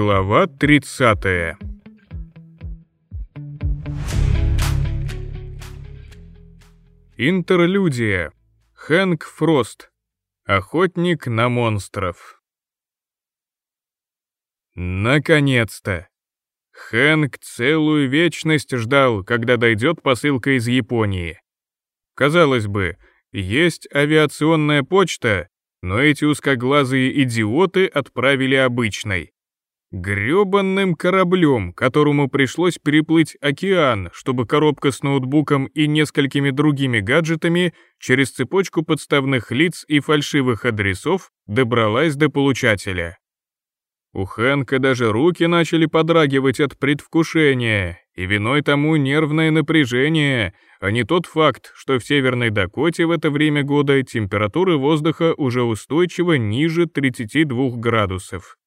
Глава 30 Интерлюдия. Хэнк Фрост. Охотник на монстров. Наконец-то! Хэнк целую вечность ждал, когда дойдет посылка из Японии. Казалось бы, есть авиационная почта, но эти узкоглазые идиоты отправили обычной. Грёбанным кораблем, которому пришлось переплыть океан, чтобы коробка с ноутбуком и несколькими другими гаджетами через цепочку подставных лиц и фальшивых адресов добралась до получателя. У Хэнка даже руки начали подрагивать от предвкушения, и виной тому нервное напряжение, а не тот факт, что в Северной Дакоте в это время года температуры воздуха уже устойчиво ниже 32 градусов.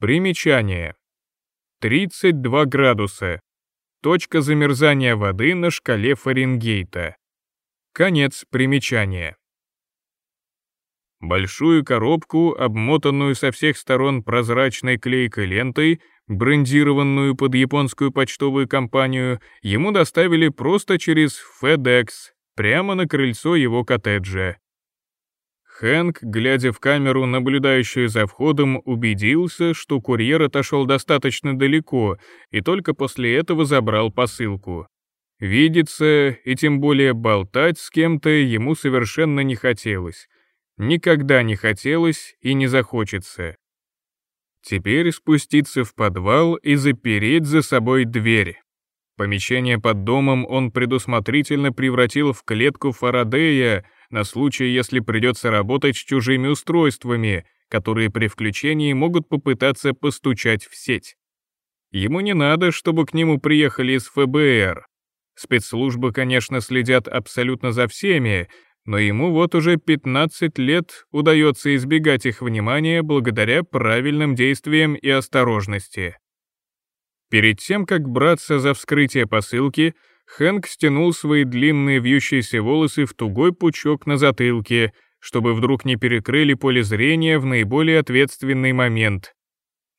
Примечание. 32 градуса. Точка замерзания воды на шкале Фаренгейта. Конец примечания. Большую коробку, обмотанную со всех сторон прозрачной клейкой лентой, брендированную под японскую почтовую компанию, ему доставили просто через FedEx, прямо на крыльцо его коттеджа. Хэнк, глядя в камеру, наблюдающую за входом, убедился, что курьер отошел достаточно далеко и только после этого забрал посылку. Видеться и тем более болтать с кем-то ему совершенно не хотелось. Никогда не хотелось и не захочется. Теперь спуститься в подвал и запереть за собой дверь. Помещение под домом он предусмотрительно превратил в клетку Фарадея — на случай, если придется работать с чужими устройствами, которые при включении могут попытаться постучать в сеть. Ему не надо, чтобы к нему приехали из ФБР. Спецслужбы, конечно, следят абсолютно за всеми, но ему вот уже 15 лет удается избегать их внимания благодаря правильным действиям и осторожности. Перед тем, как браться за вскрытие посылки, Хэнк стянул свои длинные вьющиеся волосы в тугой пучок на затылке, чтобы вдруг не перекрыли поле зрения в наиболее ответственный момент.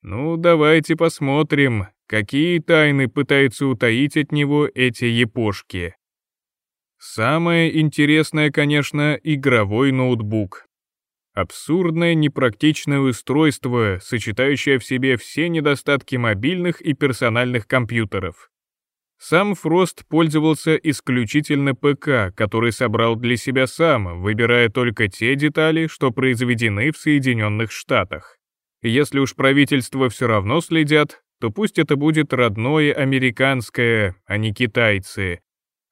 Ну, давайте посмотрим, какие тайны пытаются утаить от него эти епошки. Самое интересное, конечно, игровой ноутбук. Абсурдное непрактичное устройство, сочетающее в себе все недостатки мобильных и персональных компьютеров. Сам Фрост пользовался исключительно ПК, который собрал для себя сам, выбирая только те детали, что произведены в Соединенных Штатах. Если уж правительство все равно следят, то пусть это будет родное американское, а не китайцы.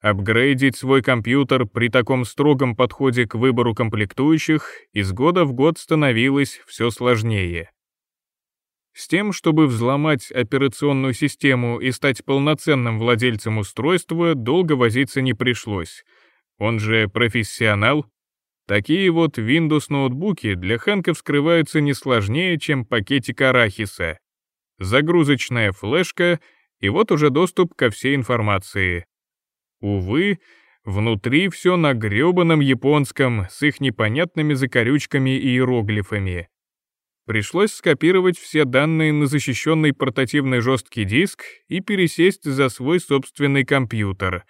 Апгрейдить свой компьютер при таком строгом подходе к выбору комплектующих из года в год становилось все сложнее. С тем, чтобы взломать операционную систему и стать полноценным владельцем устройства, долго возиться не пришлось. Он же профессионал. Такие вот Windows-ноутбуки для Ханка вскрываются не сложнее, чем пакетик арахиса. Загрузочная флешка, и вот уже доступ ко всей информации. Увы, внутри все на гребаном японском, с их непонятными закорючками и иероглифами пришлось скопировать все данные на защищенный портативный жесткий диск и пересесть за свой собственный компьютер.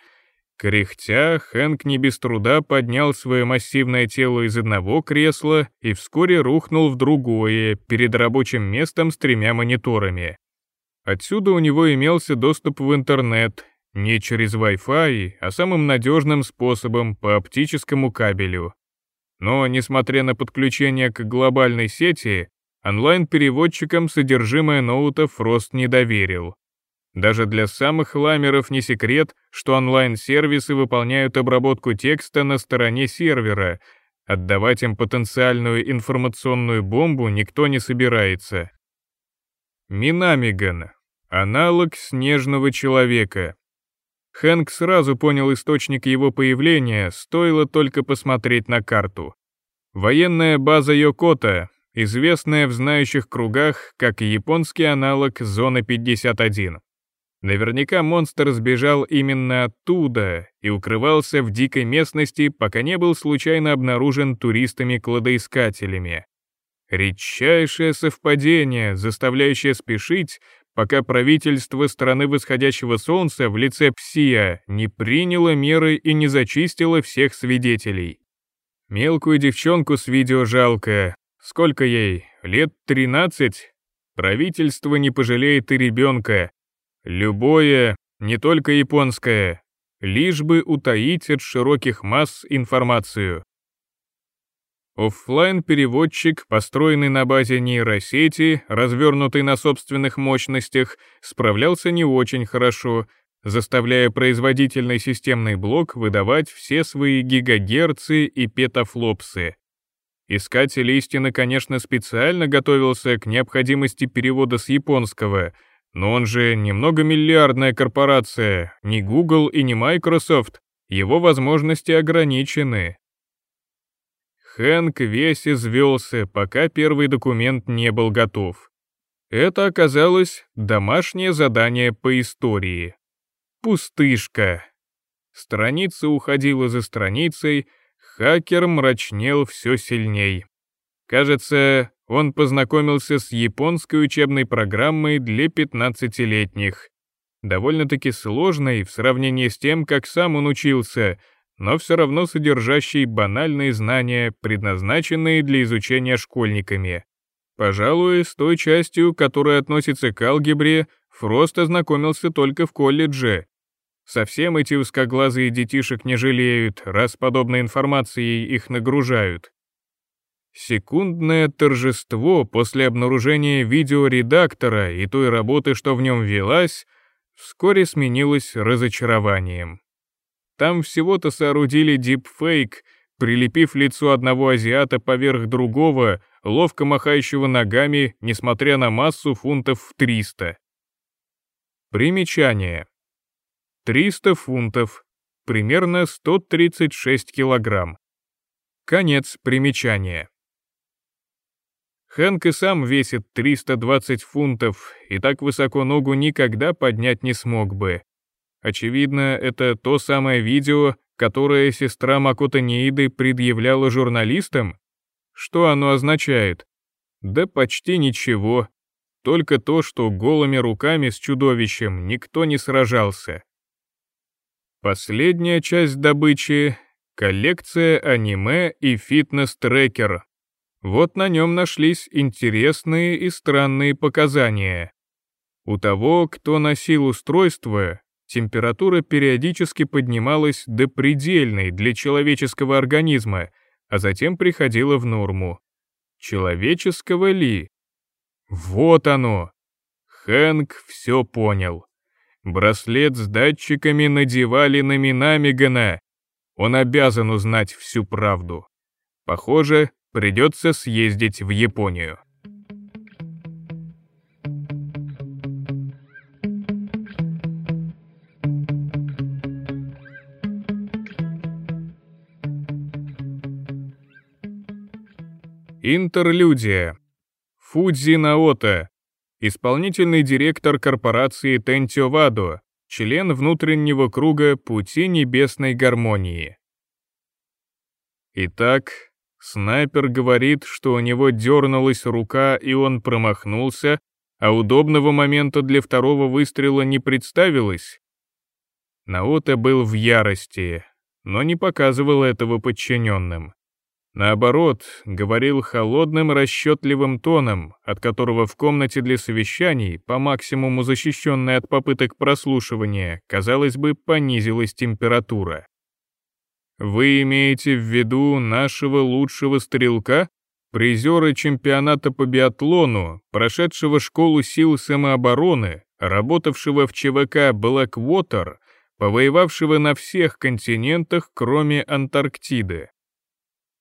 Кряхтя, Хэнк не без труда поднял свое массивное тело из одного кресла и вскоре рухнул в другое, перед рабочим местом с тремя мониторами. Отсюда у него имелся доступ в интернет, не через Wi-Fi, а самым надежным способом по оптическому кабелю. Но, несмотря на подключение к глобальной сети, онлайн-переводчикам содержимое ноута Фрост не доверил. Даже для самых ламеров не секрет, что онлайн-сервисы выполняют обработку текста на стороне сервера, отдавать им потенциальную информационную бомбу никто не собирается. Минамиган — аналог снежного человека. Хэнк сразу понял источник его появления, стоило только посмотреть на карту. Военная база Йокота, известная в знающих кругах как японский аналог Зоны 51. Наверняка монстр сбежал именно оттуда и укрывался в дикой местности, пока не был случайно обнаружен туристами-кладоискателями. Редчайшее совпадение, заставляющее спешить, пока правительство страны восходящего солнца в лице Псия не приняло меры и не зачистило всех свидетелей. Мелкую девчонку с видео жалко, Сколько ей? Лет 13? Правительство не пожалеет и ребенка. Любое, не только японское, лишь бы утаить от широких масс информацию. оффлайн переводчик построенный на базе нейросети, развернутый на собственных мощностях, справлялся не очень хорошо, заставляя производительный системный блок выдавать все свои гигагерцы и петафлопсы — Искатель истины, конечно, специально готовился к необходимости перевода с японского, но он же не многомиллиардная корпорация, не Google и не Microsoft, его возможности ограничены. Хэнк весь извелся, пока первый документ не был готов. Это оказалось домашнее задание по истории. Пустышка. Страница уходила за страницей, Хакер мрачнел все сильней. Кажется, он познакомился с японской учебной программой для 15-летних. Довольно-таки сложной в сравнении с тем, как сам он учился, но все равно содержащей банальные знания, предназначенные для изучения школьниками. Пожалуй, с той частью, которая относится к алгебре, Фрост ознакомился только в колледже, Совсем эти узкоглазые детишек не жалеют, раз подобной информацией их нагружают. Секундное торжество после обнаружения видеоредактора и той работы, что в нем велась, вскоре сменилось разочарованием. Там всего-то соорудили дипфейк, прилепив лицо одного азиата поверх другого, ловко махающего ногами, несмотря на массу фунтов в 300. Примечание. 300 фунтов, примерно 136 килограмм. Конец примечания. Хэнк и сам весит 320 фунтов, и так высоко ногу никогда поднять не смог бы. Очевидно, это то самое видео, которое сестра Макота Нииды предъявляла журналистам? Что оно означает? Да почти ничего. Только то, что голыми руками с чудовищем никто не сражался. Последняя часть добычи — коллекция аниме и фитнес-трекер. Вот на нем нашлись интересные и странные показания. У того, кто носил устройство, температура периодически поднималась до предельной для человеческого организма, а затем приходила в норму. Человеческого ли? Вот оно! Хэнк все понял. Браслет с датчиками надевали на Минамигана. Он обязан узнать всю правду. Похоже, придется съездить в Японию. Интерлюдия. Фудзи Наота исполнительный директор корпорации Тентио Вадо, член внутреннего круга Пути Небесной Гармонии. Итак, снайпер говорит, что у него дернулась рука и он промахнулся, а удобного момента для второго выстрела не представилось. Наота был в ярости, но не показывал этого подчиненным. Наоборот, говорил холодным расчетливым тоном, от которого в комнате для совещаний, по максимуму защищенной от попыток прослушивания, казалось бы, понизилась температура. «Вы имеете в виду нашего лучшего стрелка?» призера чемпионата по биатлону, прошедшего школу сил самообороны, работавшего в ЧВК Блэквотер, повоевавшего на всех континентах, кроме Антарктиды.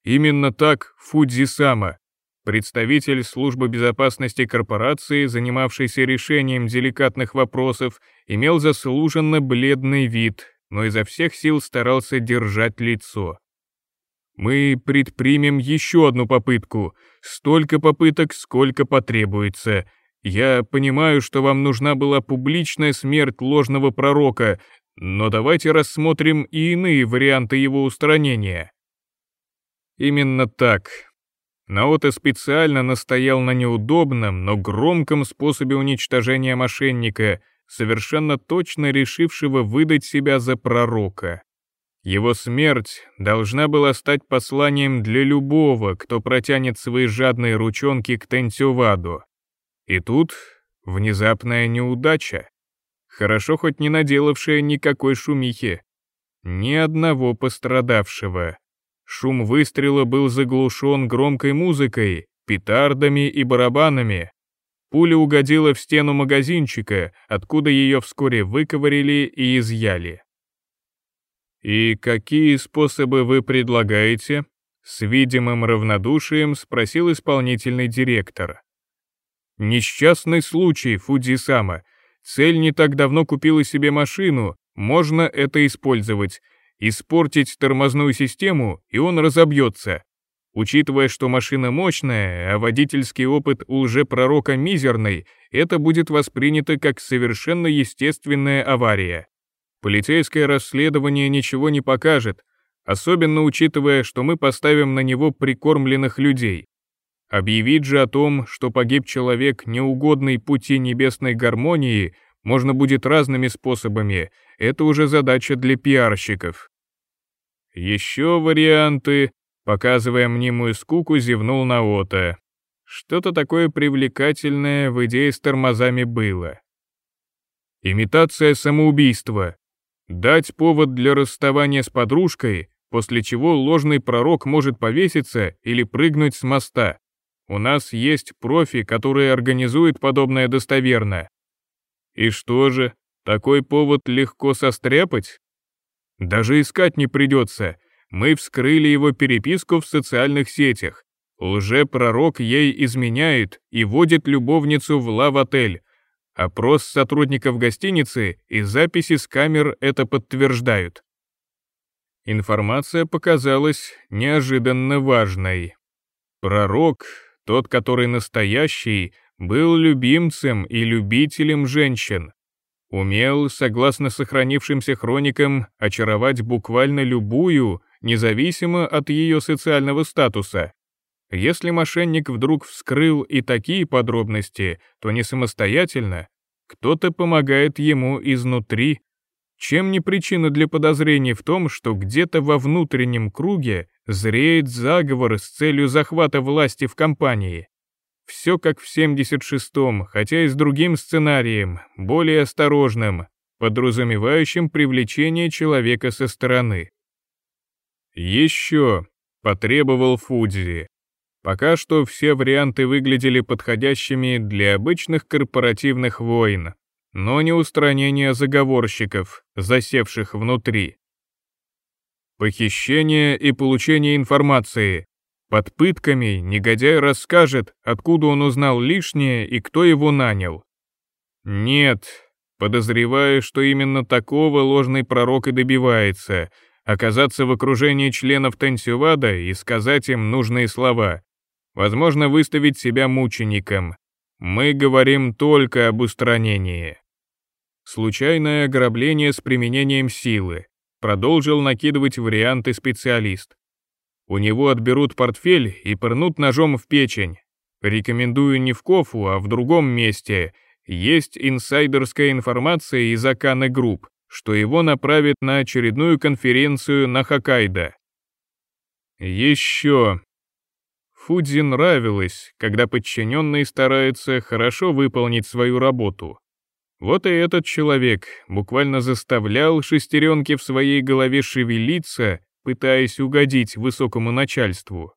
Именно так Фудзисама, представитель службы безопасности корпорации, занимавшийся решением деликатных вопросов, имел заслуженно бледный вид, но изо всех сил старался держать лицо. Мы предпримем еще одну попытку. Столько попыток, сколько потребуется. Я понимаю, что вам нужна была публичная смерть ложного пророка, но давайте рассмотрим и иные варианты его устранения. Именно так. Наото специально настоял на неудобном, но громком способе уничтожения мошенника, совершенно точно решившего выдать себя за пророка. Его смерть должна была стать посланием для любого, кто протянет свои жадные ручонки к тенцюваду. И тут внезапная неудача, хорошо хоть не наделавшая никакой шумихи, ни одного пострадавшего. Шум выстрела был заглушен громкой музыкой, петардами и барабанами. Пуля угодила в стену магазинчика, откуда ее вскоре выковырили и изъяли. «И какие способы вы предлагаете?» — с видимым равнодушием спросил исполнительный директор. «Несчастный случай, Фудзисама. Цель не так давно купила себе машину, можно это использовать, Испортить тормозную систему, и он разобьется. Учитывая, что машина мощная, а водительский опыт у лжепророка мизерный, это будет воспринято как совершенно естественная авария. Полицейское расследование ничего не покажет, особенно учитывая, что мы поставим на него прикормленных людей. Объявить же о том, что погиб человек, неугодный пути небесной гармонии – можно будет разными способами, это уже задача для пиарщиков. Еще варианты, показывая мнимую скуку, зевнул Наота. Что-то такое привлекательное в идее с тормозами было. Имитация самоубийства. Дать повод для расставания с подружкой, после чего ложный пророк может повеситься или прыгнуть с моста. У нас есть профи, которые организуют подобное достоверно. И что же, такой повод легко состряпать? Даже искать не придется. Мы вскрыли его переписку в социальных сетях. Лже-пророк ей изменяет и водит любовницу в лав-отель. Опрос сотрудников гостиницы и записи с камер это подтверждают. Информация показалась неожиданно важной. Пророк, тот, который настоящий, был любимцем и любителем женщин. Умел, согласно сохранившимся хроникам, очаровать буквально любую, независимо от ее социального статуса. Если мошенник вдруг вскрыл и такие подробности, то не самостоятельно, кто-то помогает ему изнутри. Чем не причина для подозрений в том, что где-то во внутреннем круге зреет заговор с целью захвата власти в компании? Все как в 76-м, хотя и с другим сценарием, более осторожным, подразумевающим привлечение человека со стороны. «Еще», — потребовал Фудзи. Пока что все варианты выглядели подходящими для обычных корпоративных войн, но не устранения заговорщиков, засевших внутри. Похищение и получение информации. Под пытками негодяй расскажет, откуда он узнал лишнее и кто его нанял. Нет, подозреваю, что именно такого ложный пророк и добивается — оказаться в окружении членов Тенсювада и сказать им нужные слова. Возможно, выставить себя мучеником. Мы говорим только об устранении. Случайное ограбление с применением силы. Продолжил накидывать варианты специалист. У него отберут портфель и пырнут ножом в печень. Рекомендую не в Кофу, а в другом месте. Есть инсайдерская информация из Аканы Групп, что его направят на очередную конференцию на Хоккайдо. Еще. Фудзи нравилось, когда подчиненный старается хорошо выполнить свою работу. Вот и этот человек буквально заставлял шестеренки в своей голове шевелиться пытаясь угодить высокому начальству.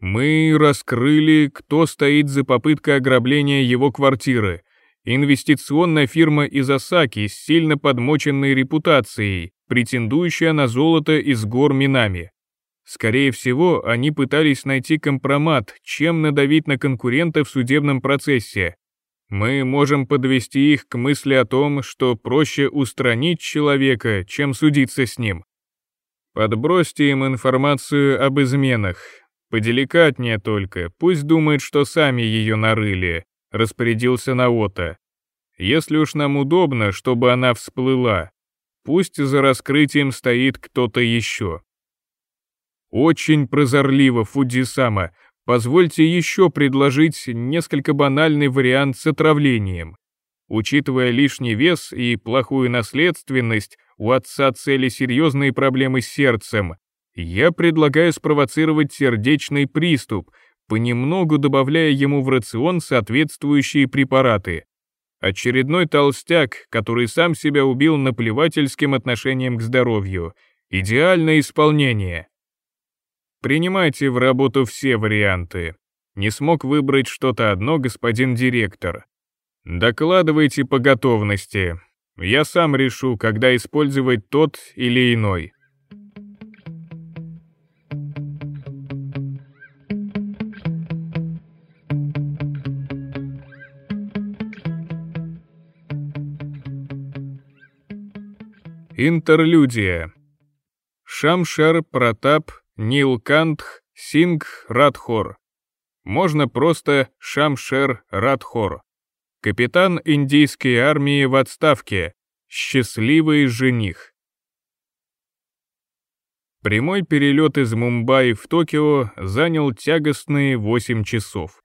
Мы раскрыли, кто стоит за попыткой ограбления его квартиры. Инвестиционная фирма из Осаки с сильно подмоченной репутацией, претендующая на золото из гор Минами. Скорее всего, они пытались найти компромат, чем надавить на конкурента в судебном процессе. Мы можем подвести их к мысли о том, что проще устранить человека, чем судиться с ним. Подбросьте им информацию об изменах. Поделикатнее только, пусть думают, что сами ее нарыли», — распорядился Наота. «Если уж нам удобно, чтобы она всплыла, пусть за раскрытием стоит кто-то еще». «Очень прозорливо, Фудзисама. Позвольте еще предложить несколько банальный вариант с отравлением. Учитывая лишний вес и плохую наследственность, у отца цели серьезные проблемы с сердцем. Я предлагаю спровоцировать сердечный приступ, понемногу добавляя ему в рацион соответствующие препараты. Очередной толстяк, который сам себя убил наплевательским отношением к здоровью. Идеальное исполнение. Принимайте в работу все варианты. Не смог выбрать что-то одно господин директор. Докладывайте по готовности. Я сам решу, когда использовать тот или иной. Интерлюдия. Шамшер Протап Нил Кантх, Сингх Радхор. Можно просто Шамшер Радхор. Капитан индийской армии в отставке. Счастливый жених. Прямой перелет из Мумбаи в Токио занял тягостные 8 часов.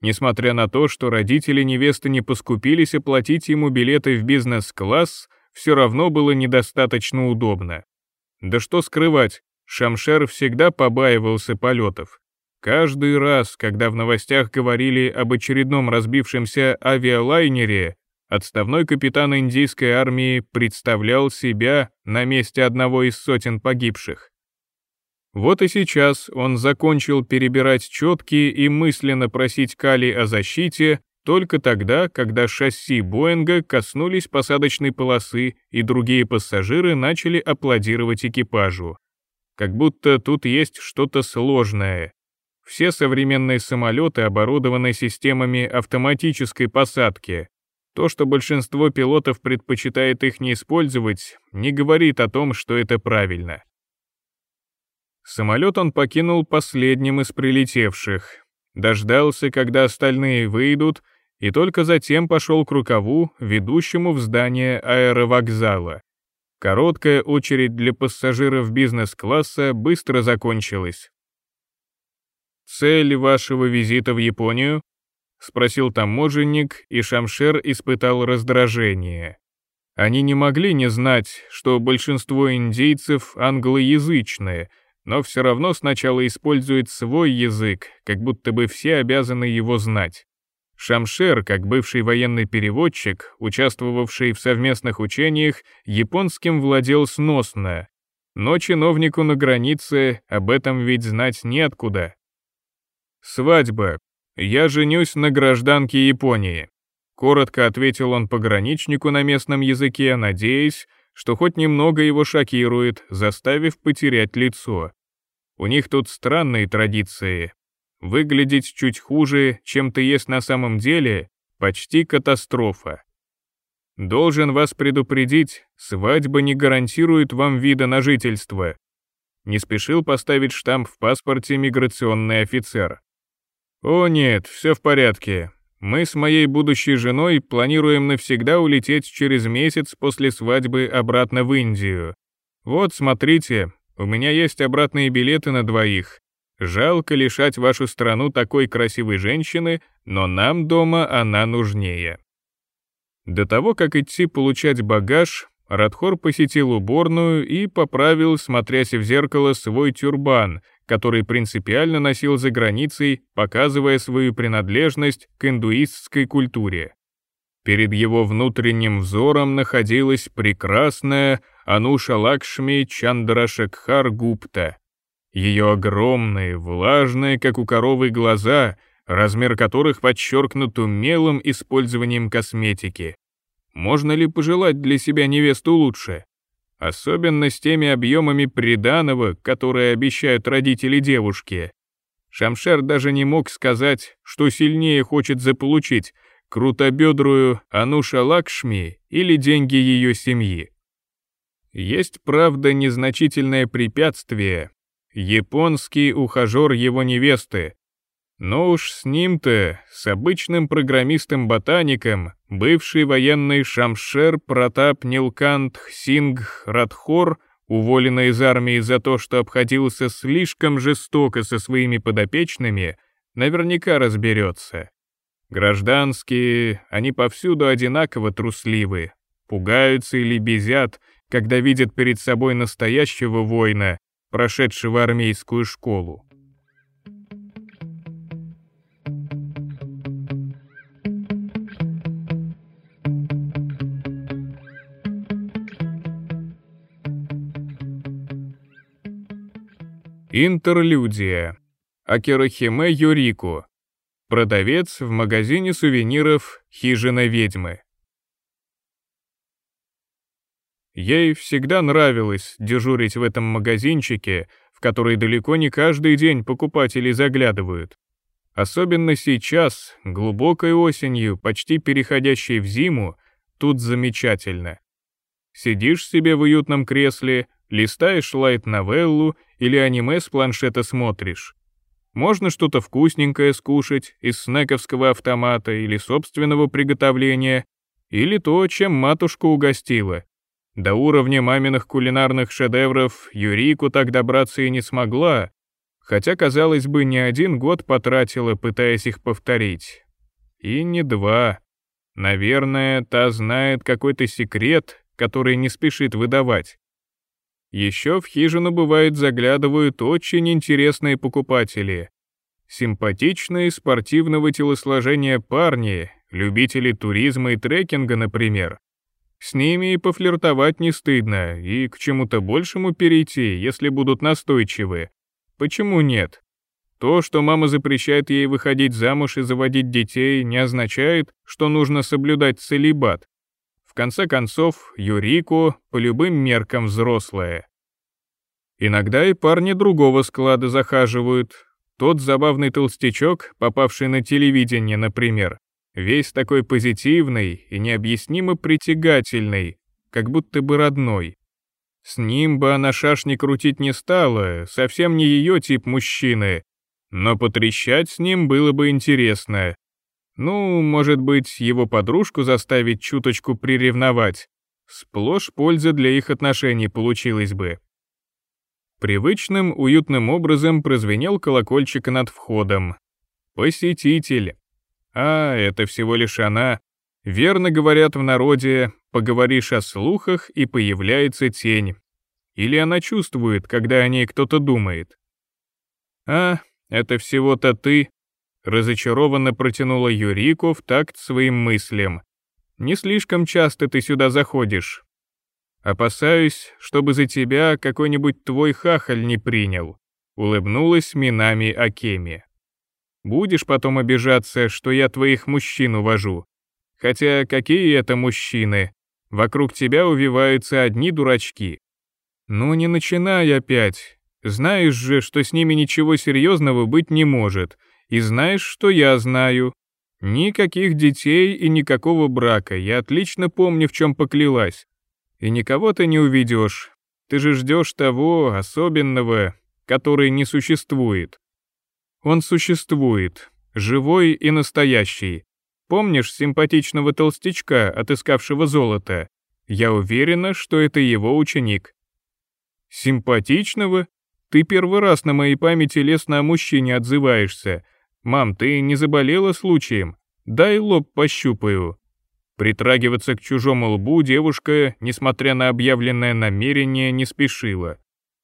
Несмотря на то, что родители невесты не поскупились оплатить ему билеты в бизнес-класс, все равно было недостаточно удобно. Да что скрывать, Шамшер всегда побаивался полетов. Каждый раз, когда в новостях говорили об очередном разбившемся авиалайнере, отставной капитан индийской армии представлял себя на месте одного из сотен погибших. Вот и сейчас он закончил перебирать четки и мысленно просить Кали о защите только тогда, когда шасси Боинга коснулись посадочной полосы и другие пассажиры начали аплодировать экипажу. Как будто тут есть что-то сложное, все современные самолеты оборудованы системами автоматической посадки. То, что большинство пилотов предпочитает их не использовать, не говорит о том, что это правильно. Самолет он покинул последним из прилетевших, дождался, когда остальные выйдут, и только затем пошел к рукаву, ведущему в здание аэровокзала. Короткая очередь для пассажиров бизнес-класса быстро закончилась. «Цель вашего визита в Японию?» — спросил таможенник, и Шамшер испытал раздражение. Они не могли не знать, что большинство индейцев англоязычные, но все равно сначала используют свой язык, как будто бы все обязаны его знать. Шамшер, как бывший военный переводчик, участвовавший в совместных учениях, японским владел сносно. Но чиновнику на границе об этом ведь знать неоткуда. «Свадьба. Я женюсь на гражданке Японии», — коротко ответил он пограничнику на местном языке, надеясь, что хоть немного его шокирует, заставив потерять лицо. У них тут странные традиции. Выглядеть чуть хуже, чем ты есть на самом деле, почти катастрофа. Должен вас предупредить, свадьба не гарантирует вам вида на жительство. Не спешил поставить штамп в паспорте миграционный офицер. «О нет, все в порядке. Мы с моей будущей женой планируем навсегда улететь через месяц после свадьбы обратно в Индию. Вот, смотрите, у меня есть обратные билеты на двоих. Жалко лишать вашу страну такой красивой женщины, но нам дома она нужнее». До того, как идти получать багаж, Радхор посетил уборную и поправил, смотрясь в зеркало, свой тюрбан, который принципиально носил за границей, показывая свою принадлежность к индуистской культуре. Перед его внутренним взором находилась прекрасная Ануша Лакшми Чандрашекхар Гупта. Ее огромные, влажные, как у коровы, глаза, размер которых подчеркнут умелым использованием косметики. Можно ли пожелать для себя невесту лучше? Особенно с теми объемами приданого, которые обещают родители девушки. Шамшер даже не мог сказать, что сильнее хочет заполучить крутобедрую Ануша Лакшми или деньги ее семьи. Есть, правда, незначительное препятствие. Японский ухажер его невесты, но уж с ним-то, с обычным программистом-ботаником, бывший военный Шамшер Протап Нилкант Хсингх Радхор, уволенный из армии за то, что обходился слишком жестоко со своими подопечными, наверняка разберется. Гражданские, они повсюду одинаково трусливы, пугаются или безят, когда видят перед собой настоящего воина, прошедшего армейскую школу. Интерлюдия. Акирохиме Юрику. Продавец в магазине сувениров «Хижина ведьмы». Ей всегда нравилось дежурить в этом магазинчике, в который далеко не каждый день покупатели заглядывают. Особенно сейчас, глубокой осенью, почти переходящей в зиму, тут замечательно. Сидишь себе в уютном кресле, листаешь лайт-новеллу или аниме с планшета смотришь. Можно что-то вкусненькое скушать из снековского автомата или собственного приготовления, или то, чем матушка угостила. До уровня маминых кулинарных шедевров Юрику так добраться и не смогла, хотя, казалось бы, не один год потратила, пытаясь их повторить. И не два. Наверное, та знает какой-то секрет, который не спешит выдавать. Еще в хижину, бывает, заглядывают очень интересные покупатели. Симпатичные спортивного телосложения парни, любители туризма и трекинга, например. С ними и пофлиртовать не стыдно, и к чему-то большему перейти, если будут настойчивы. Почему нет? То, что мама запрещает ей выходить замуж и заводить детей, не означает, что нужно соблюдать целебат. В конце концов, Юрику по любым меркам взрослая. Иногда и парни другого склада захаживают. Тот забавный толстячок, попавший на телевидение, например, весь такой позитивный и необъяснимо притягательный, как будто бы родной. С ним бы она шашни крутить не стала, совсем не ее тип мужчины, но потрещать с ним было бы интересно, ну, может быть, его подружку заставить чуточку приревновать. Сплошь польза для их отношений получилась бы. Привычным, уютным образом прозвенел колокольчик над входом. «Посетитель». А, это всего лишь она. Верно говорят в народе, поговоришь о слухах, и появляется тень. Или она чувствует, когда о ней кто-то думает. А, это всего-то ты, разочарованно протянула Юрико в такт своим мыслям. «Не слишком часто ты сюда заходишь. Опасаюсь, чтобы за тебя какой-нибудь твой хахаль не принял», — улыбнулась Минами Акеми. «Будешь потом обижаться, что я твоих мужчин увожу. Хотя какие это мужчины? Вокруг тебя увиваются одни дурачки». «Ну не начинай опять. Знаешь же, что с ними ничего серьезного быть не может», — и знаешь, что я знаю? Никаких детей и никакого брака, я отлично помню, в чем поклялась. И никого ты не уведешь. Ты же ждешь того особенного, который не существует. Он существует, живой и настоящий. Помнишь симпатичного толстячка, отыскавшего золото? Я уверена, что это его ученик. Симпатичного? Ты первый раз на моей памяти лестно о мужчине отзываешься — «Мам, ты не заболела случаем? Дай лоб пощупаю». Притрагиваться к чужому лбу девушка, несмотря на объявленное намерение, не спешила.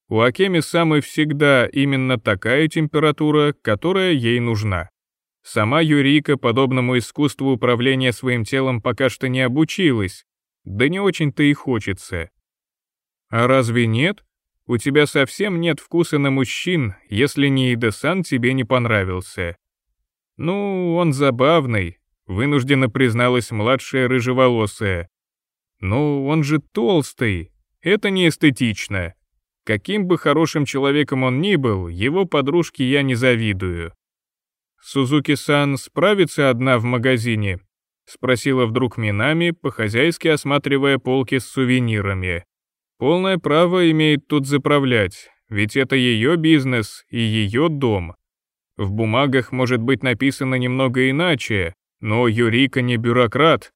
У Акеми самой всегда именно такая температура, которая ей нужна. Сама Юрика подобному искусству управления своим телом пока что не обучилась, да не очень-то и хочется. А разве нет? У тебя совсем нет вкуса на мужчин, если не Ида Сан тебе не понравился. «Ну, он забавный», — вынужденно призналась младшая рыжеволосая. «Ну, он же толстый. Это неэстетично. Каким бы хорошим человеком он ни был, его подружке я не завидую». «Сузуки-сан справится одна в магазине?» — спросила вдруг Минами, по-хозяйски осматривая полки с сувенирами. «Полное право имеет тут заправлять, ведь это ее бизнес и ее дом. В бумагах может быть написано немного иначе, но Юрика не бюрократ.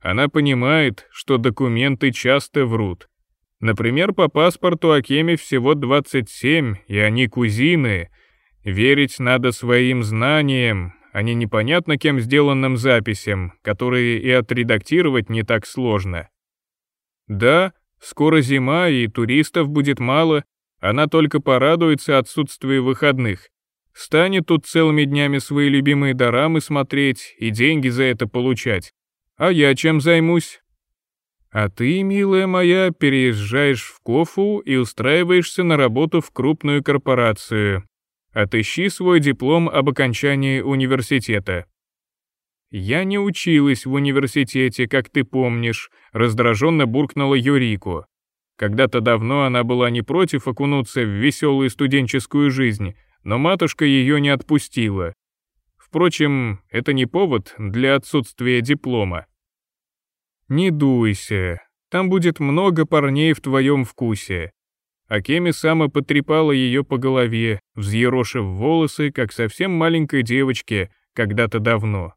Она понимает, что документы часто врут. Например, по паспорту Акеме всего 27, и они кузины. Верить надо своим знаниям, а не непонятно кем сделанным записям, которые и отредактировать не так сложно. Да, скоро зима и туристов будет мало, она только порадуется отсутствию выходных. Станет тут целыми днями свои любимые дорамы смотреть и деньги за это получать. А я чем займусь? А ты, милая моя, переезжаешь в Кофу и устраиваешься на работу в крупную корпорацию. Отыщи свой диплом об окончании университета. «Я не училась в университете, как ты помнишь», — раздраженно буркнула Юрику. Когда-то давно она была не против окунуться в веселую студенческую жизнь, но матушка ее не отпустила. Впрочем, это не повод для отсутствия диплома. «Не дуйся, там будет много парней в твоем вкусе». Акеми сама потрепала ее по голове, взъерошив волосы, как совсем маленькой девочке, когда-то давно.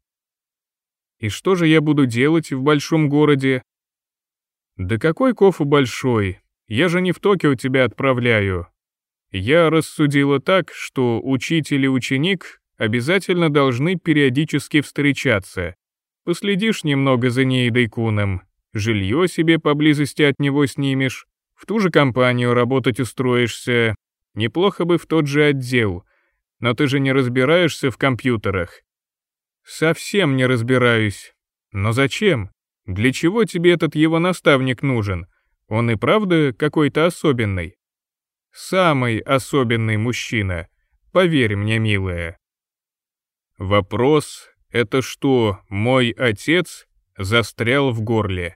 «И что же я буду делать в большом городе?» «Да какой кофу большой? Я же не в Токио тебя отправляю, я рассудила так, что учитель и ученик обязательно должны периодически встречаться. Последишь немного за ней Дайкуном, жилье себе поблизости от него снимешь, в ту же компанию работать устроишься, неплохо бы в тот же отдел, но ты же не разбираешься в компьютерах. Совсем не разбираюсь. Но зачем? Для чего тебе этот его наставник нужен? Он и правда какой-то особенный. Самый особенный мужчина, поверь мне, милая. Вопрос — это что, мой отец застрял в горле?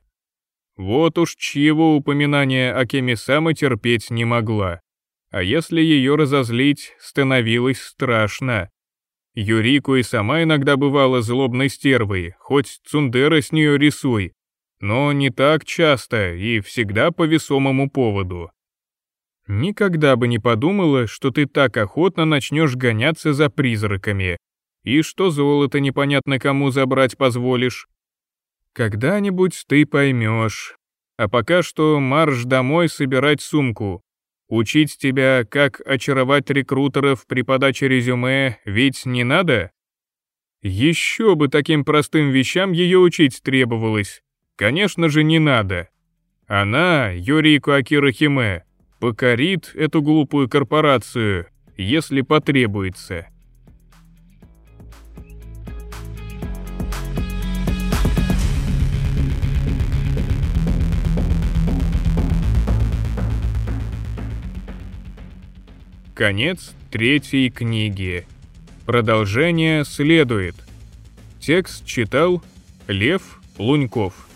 Вот уж чьего упоминания о Кемисама терпеть не могла. А если ее разозлить, становилось страшно. Юрику и сама иногда бывала злобной стервой, хоть цундера с нее рисуй, но не так часто и всегда по весомому поводу. Никогда бы не подумала, что ты так охотно начнешь гоняться за призраками. И что золото непонятно кому забрать позволишь. Когда-нибудь ты поймешь. А пока что марш домой собирать сумку. Учить тебя, как очаровать рекрутеров при подаче резюме, ведь не надо? Еще бы таким простым вещам ее учить требовалось. Конечно же, не надо. Она, Юрико Акира Химе, покорит эту глупую корпорацию, если потребуется. Конец третьей книги. Продолжение следует. Текст читал Лев Луньков.